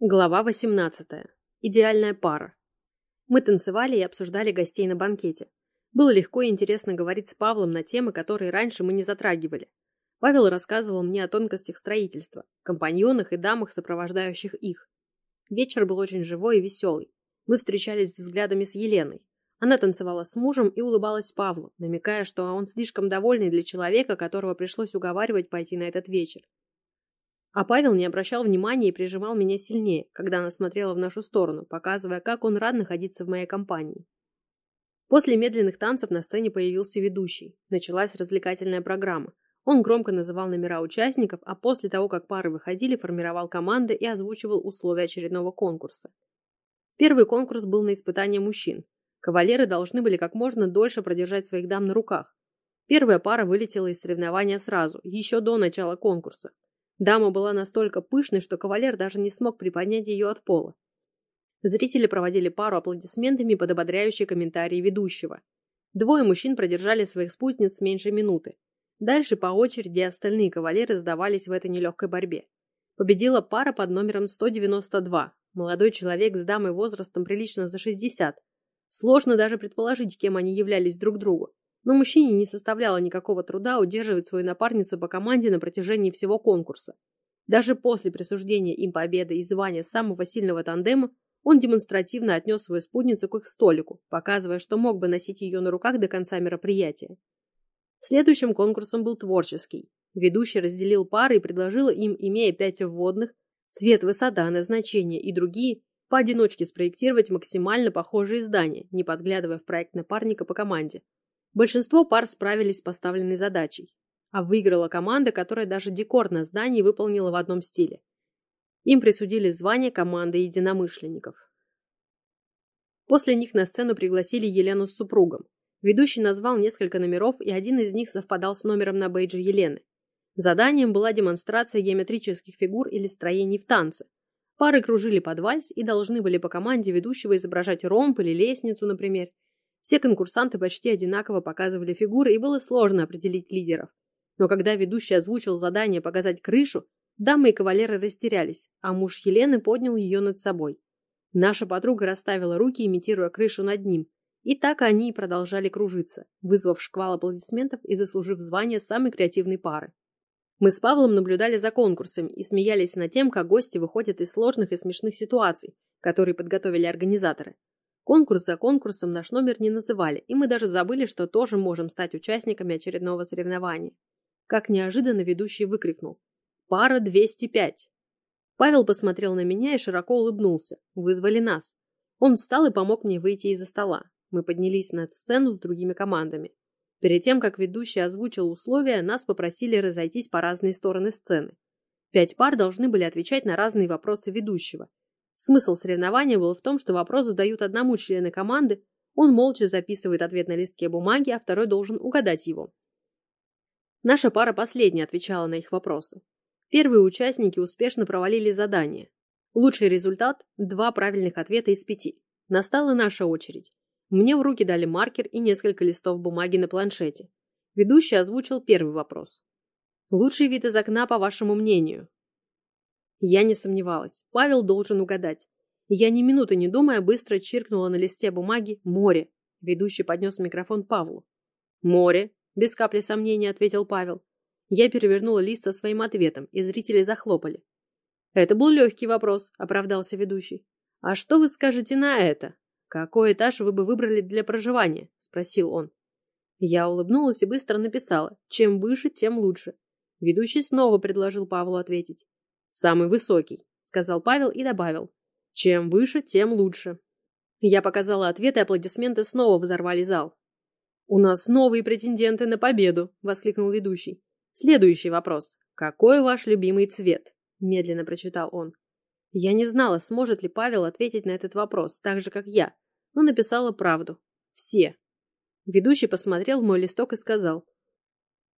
Глава 18. Идеальная пара. Мы танцевали и обсуждали гостей на банкете. Было легко и интересно говорить с Павлом на темы, которые раньше мы не затрагивали. Павел рассказывал мне о тонкостях строительства, компаньонах и дамах, сопровождающих их. Вечер был очень живой и веселый. Мы встречались взглядами с Еленой. Она танцевала с мужем и улыбалась Павлу, намекая, что он слишком довольный для человека, которого пришлось уговаривать пойти на этот вечер. А Павел не обращал внимания и прижимал меня сильнее, когда она смотрела в нашу сторону, показывая, как он рад находиться в моей компании. После медленных танцев на сцене появился ведущий. Началась развлекательная программа. Он громко называл номера участников, а после того, как пары выходили, формировал команды и озвучивал условия очередного конкурса. Первый конкурс был на испытание мужчин. Кавалеры должны были как можно дольше продержать своих дам на руках. Первая пара вылетела из соревнования сразу, еще до начала конкурса. Дама была настолько пышной, что кавалер даже не смог приподнять ее от пола. Зрители проводили пару аплодисментами под ободряющие комментарии ведущего. Двое мужчин продержали своих спутниц меньше минуты. Дальше по очереди остальные кавалеры сдавались в этой нелегкой борьбе. Победила пара под номером 192. Молодой человек с дамой возрастом прилично за 60. Сложно даже предположить, кем они являлись друг другу но мужчине не составляло никакого труда удерживать свою напарницу по команде на протяжении всего конкурса. Даже после присуждения им победы и звания самого сильного тандема он демонстративно отнес свою спутницу к их столику, показывая, что мог бы носить ее на руках до конца мероприятия. Следующим конкурсом был творческий. Ведущий разделил пары и предложил им, имея пять вводных, цвет, высота, назначение и другие, поодиночке спроектировать максимально похожие здания, не подглядывая в проект напарника по команде, Большинство пар справились с поставленной задачей, а выиграла команда, которая даже декор на здании выполнила в одном стиле. Им присудили звание команды единомышленников. После них на сцену пригласили Елену с супругом. Ведущий назвал несколько номеров, и один из них совпадал с номером на бейдже Елены. Заданием была демонстрация геометрических фигур или строений в танце. Пары кружили под вальс и должны были по команде ведущего изображать ромб или лестницу, например, все конкурсанты почти одинаково показывали фигуры, и было сложно определить лидеров. Но когда ведущий озвучил задание показать крышу, дамы и кавалеры растерялись, а муж Елены поднял ее над собой. Наша подруга расставила руки, имитируя крышу над ним, и так они и продолжали кружиться, вызвав шквал аплодисментов и заслужив звание самой креативной пары. Мы с Павлом наблюдали за конкурсами и смеялись над тем, как гости выходят из сложных и смешных ситуаций, которые подготовили организаторы. Конкурс за конкурсом наш номер не называли, и мы даже забыли, что тоже можем стать участниками очередного соревнования. Как неожиданно ведущий выкрикнул «Пара 205!». Павел посмотрел на меня и широко улыбнулся. Вызвали нас. Он встал и помог мне выйти из-за стола. Мы поднялись на сцену с другими командами. Перед тем, как ведущий озвучил условия, нас попросили разойтись по разные стороны сцены. Пять пар должны были отвечать на разные вопросы ведущего, Смысл соревнования был в том, что вопрос задают одному члену команды, он молча записывает ответ на листке бумаги, а второй должен угадать его. Наша пара последняя отвечала на их вопросы. Первые участники успешно провалили задание. Лучший результат – два правильных ответа из пяти. Настала наша очередь. Мне в руки дали маркер и несколько листов бумаги на планшете. Ведущий озвучил первый вопрос. Лучший вид из окна, по вашему мнению? Я не сомневалась. Павел должен угадать. я ни минуты не думая быстро чиркнула на листе бумаги «Море». Ведущий поднес микрофон Павлу. «Море», — без капли сомнения ответил Павел. Я перевернула лист со своим ответом, и зрители захлопали. «Это был легкий вопрос», — оправдался ведущий. «А что вы скажете на это? Какой этаж вы бы выбрали для проживания?» — спросил он. Я улыбнулась и быстро написала «Чем выше, тем лучше». Ведущий снова предложил Павлу ответить. «Самый высокий», — сказал Павел и добавил. «Чем выше, тем лучше». Я показала ответ, и аплодисменты снова взорвали зал. «У нас новые претенденты на победу!» — воскликнул ведущий. «Следующий вопрос. Какой ваш любимый цвет?» — медленно прочитал он. Я не знала, сможет ли Павел ответить на этот вопрос, так же, как я, но написала правду. Все. Ведущий посмотрел в мой листок и сказал.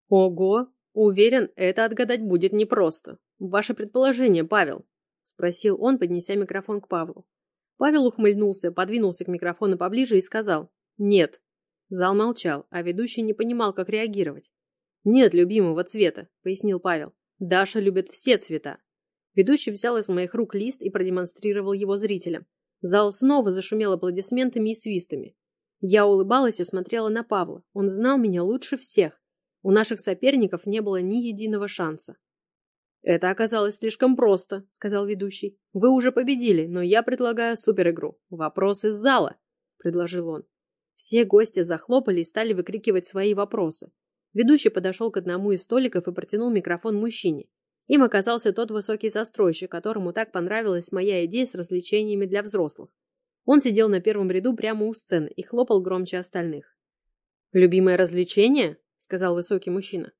«Ого, Уверен, это отгадать будет непросто. Ваше предположение, Павел? Спросил он, поднеся микрофон к Павлу. Павел ухмыльнулся, подвинулся к микрофону поближе и сказал «Нет». Зал молчал, а ведущий не понимал, как реагировать. «Нет любимого цвета», — пояснил Павел. «Даша любит все цвета». Ведущий взял из моих рук лист и продемонстрировал его зрителям. Зал снова зашумел аплодисментами и свистами. Я улыбалась и смотрела на Павла. Он знал меня лучше всех. У наших соперников не было ни единого шанса. «Это оказалось слишком просто», — сказал ведущий. «Вы уже победили, но я предлагаю суперигру. Вопрос из зала», — предложил он. Все гости захлопали и стали выкрикивать свои вопросы. Ведущий подошел к одному из столиков и протянул микрофон мужчине. Им оказался тот высокий застройщик, которому так понравилась моя идея с развлечениями для взрослых. Он сидел на первом ряду прямо у сцены и хлопал громче остальных. «Любимое развлечение?» — сказал высокий мужчина.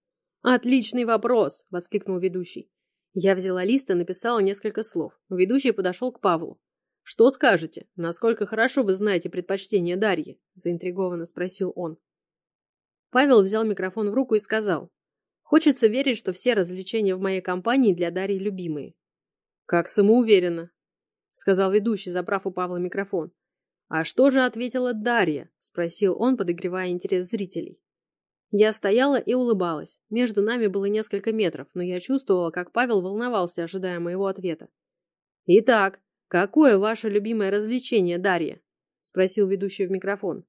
«Отличный вопрос!» — воскликнул ведущий. Я взяла лист и написала несколько слов. Ведущий подошел к Павлу. «Что скажете? Насколько хорошо вы знаете предпочтения Дарьи?» — заинтригованно спросил он. Павел взял микрофон в руку и сказал. «Хочется верить, что все развлечения в моей компании для Дарьи любимые». «Как самоуверенно», — сказал ведущий, забрав у Павла микрофон. «А что же ответила Дарья?» — спросил он, подогревая интерес зрителей. Я стояла и улыбалась. Между нами было несколько метров, но я чувствовала, как Павел волновался, ожидая моего ответа. «Итак, какое ваше любимое развлечение, Дарья?» — спросил ведущий в микрофон.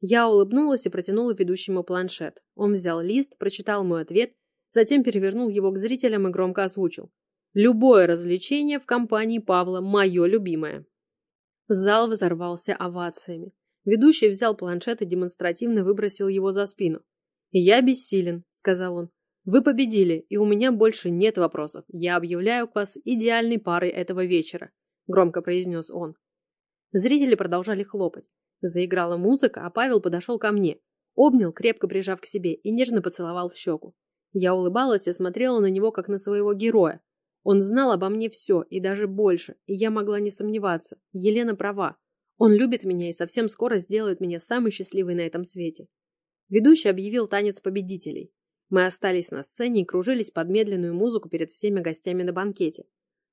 Я улыбнулась и протянула ведущему планшет. Он взял лист, прочитал мой ответ, затем перевернул его к зрителям и громко озвучил. «Любое развлечение в компании Павла – мое любимое». Зал взорвался овациями. Ведущий взял планшет и демонстративно выбросил его за спину. «Я бессилен», — сказал он. «Вы победили, и у меня больше нет вопросов. Я объявляю вас идеальной парой этого вечера», — громко произнес он. Зрители продолжали хлопать. Заиграла музыка, а Павел подошел ко мне, обнял, крепко прижав к себе, и нежно поцеловал в щеку. Я улыбалась и смотрела на него, как на своего героя. Он знал обо мне все, и даже больше, и я могла не сомневаться. Елена права. Он любит меня и совсем скоро сделает меня самой счастливой на этом свете. Ведущий объявил танец победителей. Мы остались на сцене и кружились под медленную музыку перед всеми гостями на банкете.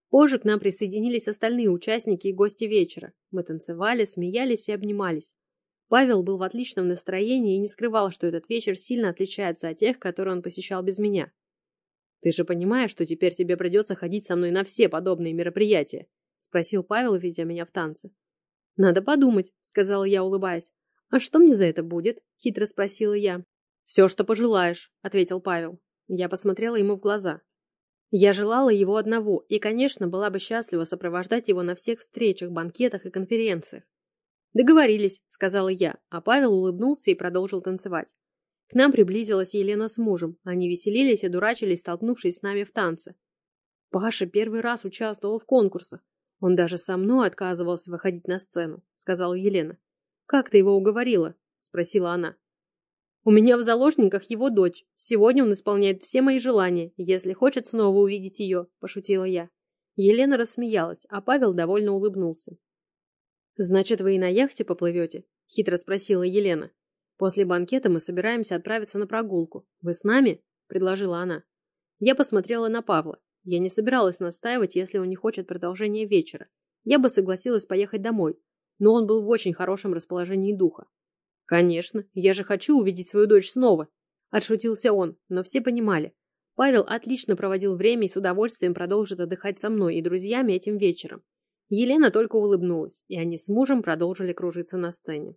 Позже к нам присоединились остальные участники и гости вечера. Мы танцевали, смеялись и обнимались. Павел был в отличном настроении и не скрывал, что этот вечер сильно отличается от тех, которые он посещал без меня. «Ты же понимаешь, что теперь тебе придется ходить со мной на все подобные мероприятия?» — спросил Павел, видя меня в танце. «Надо подумать», — сказала я, улыбаясь. «А что мне за это будет?» — хитро спросила я. «Все, что пожелаешь», — ответил Павел. Я посмотрела ему в глаза. Я желала его одного и, конечно, была бы счастлива сопровождать его на всех встречах, банкетах и конференциях. «Договорились», — сказала я, а Павел улыбнулся и продолжил танцевать. К нам приблизилась Елена с мужем. Они веселились и дурачились, столкнувшись с нами в танце. Паша первый раз участвовал в конкурсах. Он даже со мной отказывался выходить на сцену, сказала Елена. «Как ты его уговорила?» – спросила она. «У меня в заложниках его дочь. Сегодня он исполняет все мои желания, если хочет снова увидеть ее», – пошутила я. Елена рассмеялась, а Павел довольно улыбнулся. «Значит, вы и на яхте поплывете?» – хитро спросила Елена. «После банкета мы собираемся отправиться на прогулку. Вы с нами?» – предложила она. Я посмотрела на Павла. Я не собиралась настаивать, если он не хочет продолжения вечера. Я бы согласилась поехать домой, но он был в очень хорошем расположении духа. «Конечно, я же хочу увидеть свою дочь снова», – отшутился он, но все понимали. Павел отлично проводил время и с удовольствием продолжит отдыхать со мной и друзьями этим вечером. Елена только улыбнулась, и они с мужем продолжили кружиться на сцене.